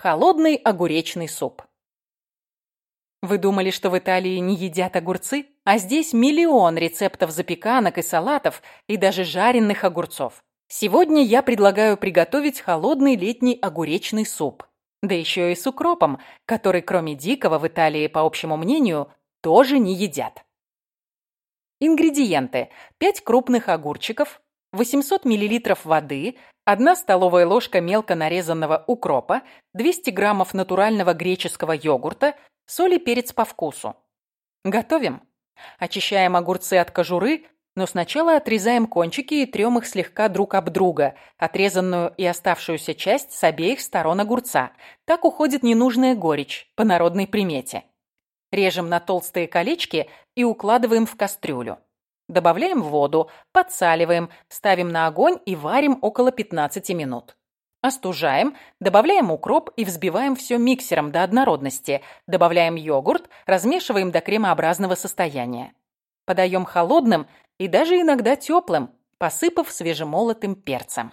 Холодный огуречный суп. Вы думали, что в Италии не едят огурцы? А здесь миллион рецептов запеканок и салатов, и даже жареных огурцов. Сегодня я предлагаю приготовить холодный летний огуречный суп. Да еще и с укропом, который кроме дикого в Италии, по общему мнению, тоже не едят. Ингредиенты. 5 крупных огурчиков, 800 мл воды, 1 столовая ложка мелко нарезанного укропа, 200 граммов натурального греческого йогурта, соль и перец по вкусу. Готовим. Очищаем огурцы от кожуры, но сначала отрезаем кончики и трем их слегка друг об друга, отрезанную и оставшуюся часть с обеих сторон огурца. Так уходит ненужная горечь, по народной примете. Режем на толстые колечки и укладываем в кастрюлю. Добавляем воду, подсаливаем, ставим на огонь и варим около 15 минут. Остужаем, добавляем укроп и взбиваем все миксером до однородности. Добавляем йогурт, размешиваем до кремообразного состояния. Подаем холодным и даже иногда теплым, посыпав свежемолотым перцем.